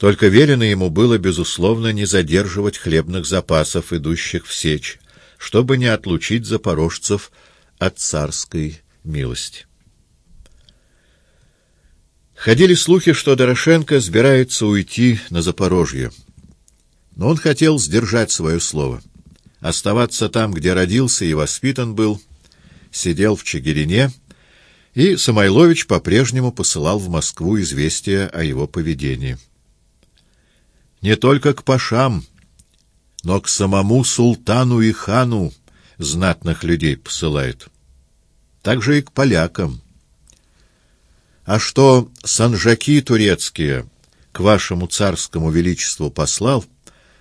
Только велено ему было, безусловно, не задерживать хлебных запасов, идущих в сечь, чтобы не отлучить запорожцев от царской милости. Ходили слухи, что Дорошенко собирается уйти на Запорожье. Но он хотел сдержать свое слово. Оставаться там, где родился и воспитан был, сидел в Чигирине, и Самойлович по-прежнему посылал в Москву известия о его поведении. Не только к пашам, но к самому султану и хану знатных людей посылает. Также и к полякам. А что санжаки турецкие к вашему царскому величеству послал,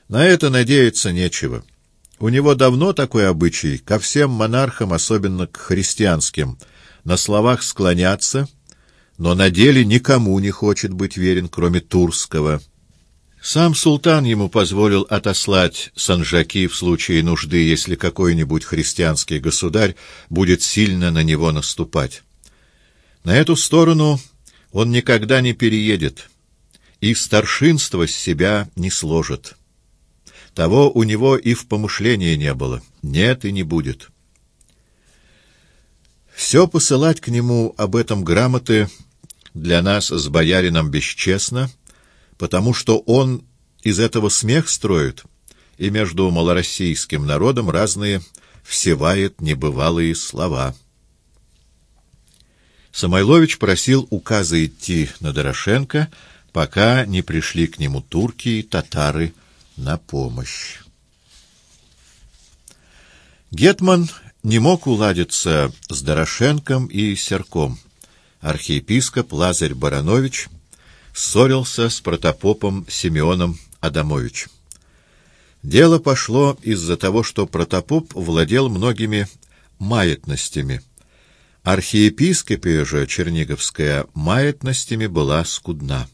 на это надеяться нечего. У него давно такой обычай ко всем монархам, особенно к христианским, на словах склоняться, но на деле никому не хочет быть верен, кроме Турского. Сам султан ему позволил отослать санжаки в случае нужды, если какой-нибудь христианский государь будет сильно на него наступать. На эту сторону он никогда не переедет и старшинство с себя не сложит. Того у него и в помышлении не было, нет и не будет. Все посылать к нему об этом грамоты для нас с боярином бесчестно, потому что он из этого смех строит и между малороссийским народом разные всевает небывалые слова». Самойлович просил указа идти на Дорошенко, пока не пришли к нему турки и татары на помощь. Гетман не мог уладиться с Дорошенком и Серком. Архиепископ Лазарь Баранович ссорился с протопопом Симеоном Адамовичем. Дело пошло из-за того, что протопоп владел многими маятностями — Архиепископия же Черниговская маятностями была скудна.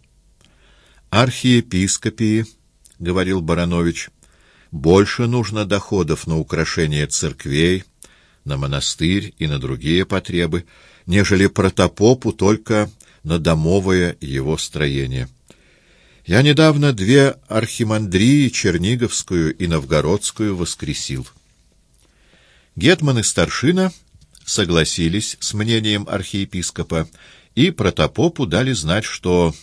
Архиепископии, — говорил Баранович, — больше нужно доходов на украшение церквей, на монастырь и на другие потребы, нежели протопопу только на домовое его строение. Я недавно две архимандрии, Черниговскую и Новгородскую, воскресил. Гетман и старшина — согласились с мнением архиепископа, и протопопу дали знать, что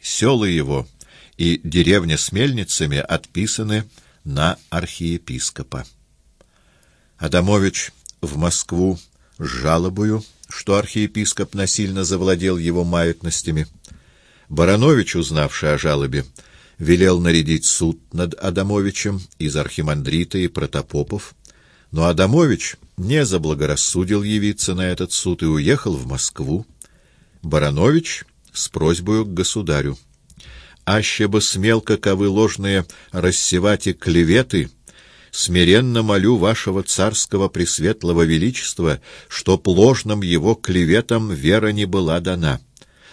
села его и деревня с мельницами отписаны на архиепископа. Адамович в Москву с жалобою, что архиепископ насильно завладел его маятностями. Баранович, узнавший о жалобе, велел нарядить суд над Адамовичем из архимандрита и протопопов, но Адамович не заблагорассудил явиться на этот суд и уехал в Москву. Баранович с просьбой к государю. «Аще бы смел, каковы ложные, рассевать и клеветы, смиренно молю вашего царского пресветлого величества, чтоб ложным его клеветам вера не была дана»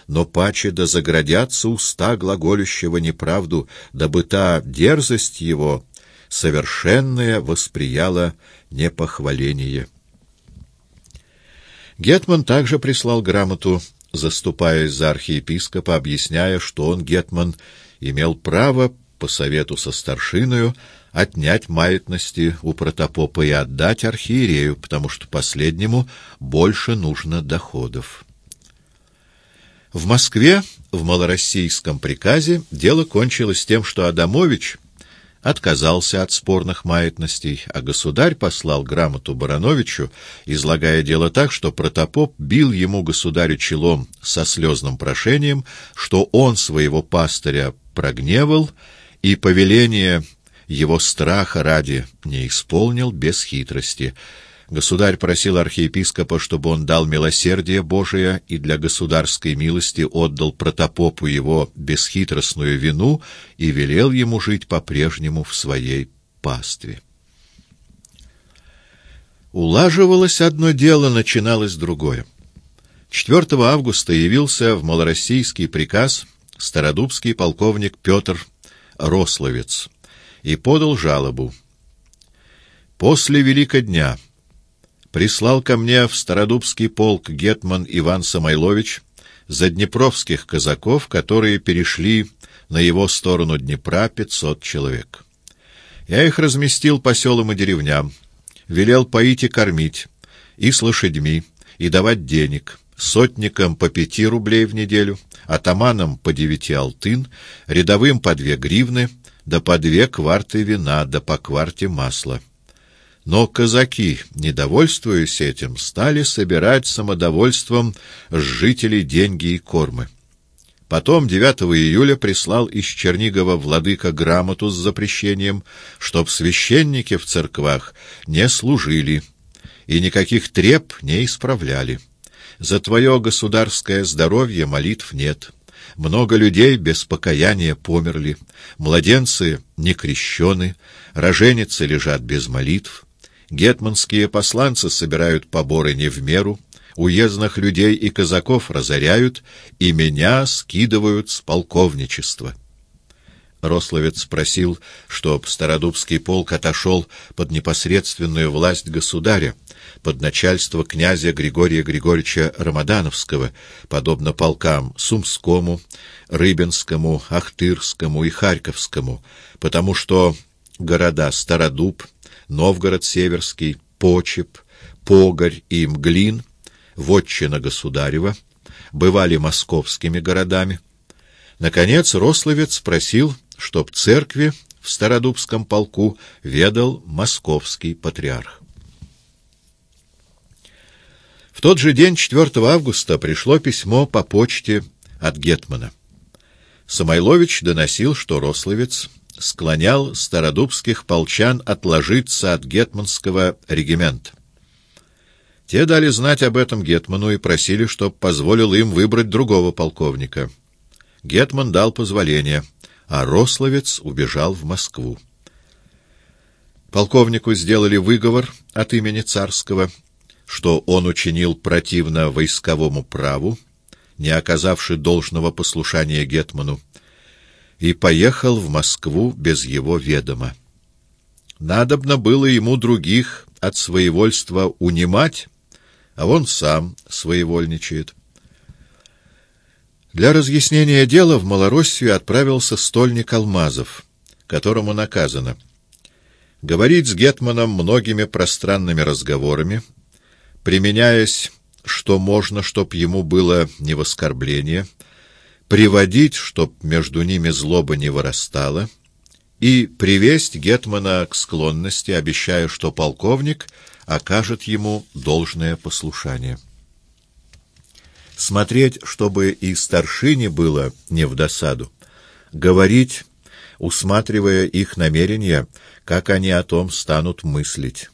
но паче да заградятся уста глаголющего неправду, дабы та дерзость его совершенное восприяло непохваление. Гетман также прислал грамоту, заступаясь за архиепископа, объясняя, что он, Гетман, имел право, по совету со старшиною, отнять маятности у протопопа и отдать архиерею, потому что последнему больше нужно доходов. В Москве, в малороссийском приказе, дело кончилось тем, что Адамович отказался от спорных маятностей, а государь послал грамоту Барановичу, излагая дело так, что протопоп бил ему государю челом со слезным прошением, что он своего пастыря прогневал и повеление его страха ради не исполнил без хитрости — Государь просил архиепископа, чтобы он дал милосердие Божие и для государской милости отдал протопопу его бесхитростную вину и велел ему жить по-прежнему в своей пастве. Улаживалось одно дело, начиналось другое. 4 августа явился в малороссийский приказ стародубский полковник Петр Рословец и подал жалобу. После Велика дня прислал ко мне в Стародубский полк гетман Иван Самойлович заднепровских казаков, которые перешли на его сторону Днепра пятьсот человек. Я их разместил по селам и деревням, велел поить и кормить, и с лошадьми, и давать денег, сотникам по пяти рублей в неделю, атаманам по девяти алтын, рядовым по две гривны, да по две кварты вина, да по кварте масла. Но казаки, недовольствуясь этим, стали собирать самодовольством с жителей деньги и кормы. Потом 9 июля прислал из Чернигова владыка грамоту с запрещением, чтоб священники в церквах не служили и никаких треп не исправляли. За твое государское здоровье молитв нет. Много людей без покаяния померли, младенцы не крещены, роженицы лежат без молитв. Гетманские посланцы собирают поборы не в меру, уездных людей и казаков разоряют, и меня скидывают с полковничества. Рословец спросил, чтоб Стародубский полк отошел под непосредственную власть государя, под начальство князя Григория Григорьевича Рамадановского, подобно полкам Сумскому, Рыбинскому, Ахтырскому и Харьковскому, потому что города Стародуб, Новгород-Северский, Почеп, Погорь и Мглин, вотчина государева, бывали московскими городами. Наконец Рословец спросил, чтоб церкви в Стародубском полку ведал московский патриарх. В тот же день, 4 августа, пришло письмо по почте от Гетмана. Самойлович доносил, что Рословец склонял стародубских полчан отложиться от гетманского регимента. Те дали знать об этом Гетману и просили, чтоб позволил им выбрать другого полковника. Гетман дал позволение, а Рословец убежал в Москву. Полковнику сделали выговор от имени царского, что он учинил противно войсковому праву, не оказавши должного послушания Гетману, и поехал в Москву без его ведома. Надобно было ему других от своевольства унимать, а он сам своевольничает. Для разъяснения дела в Малороссию отправился стольник Алмазов, которому наказано говорить с Гетманом многими пространными разговорами, применяясь, что можно, чтоб ему было не в оскорбление, приводить, чтоб между ними злоба не вырастала, и привесть Гетмана к склонности, обещая, что полковник окажет ему должное послушание. Смотреть, чтобы и старшине было не в досаду, говорить, усматривая их намерения, как они о том станут мыслить.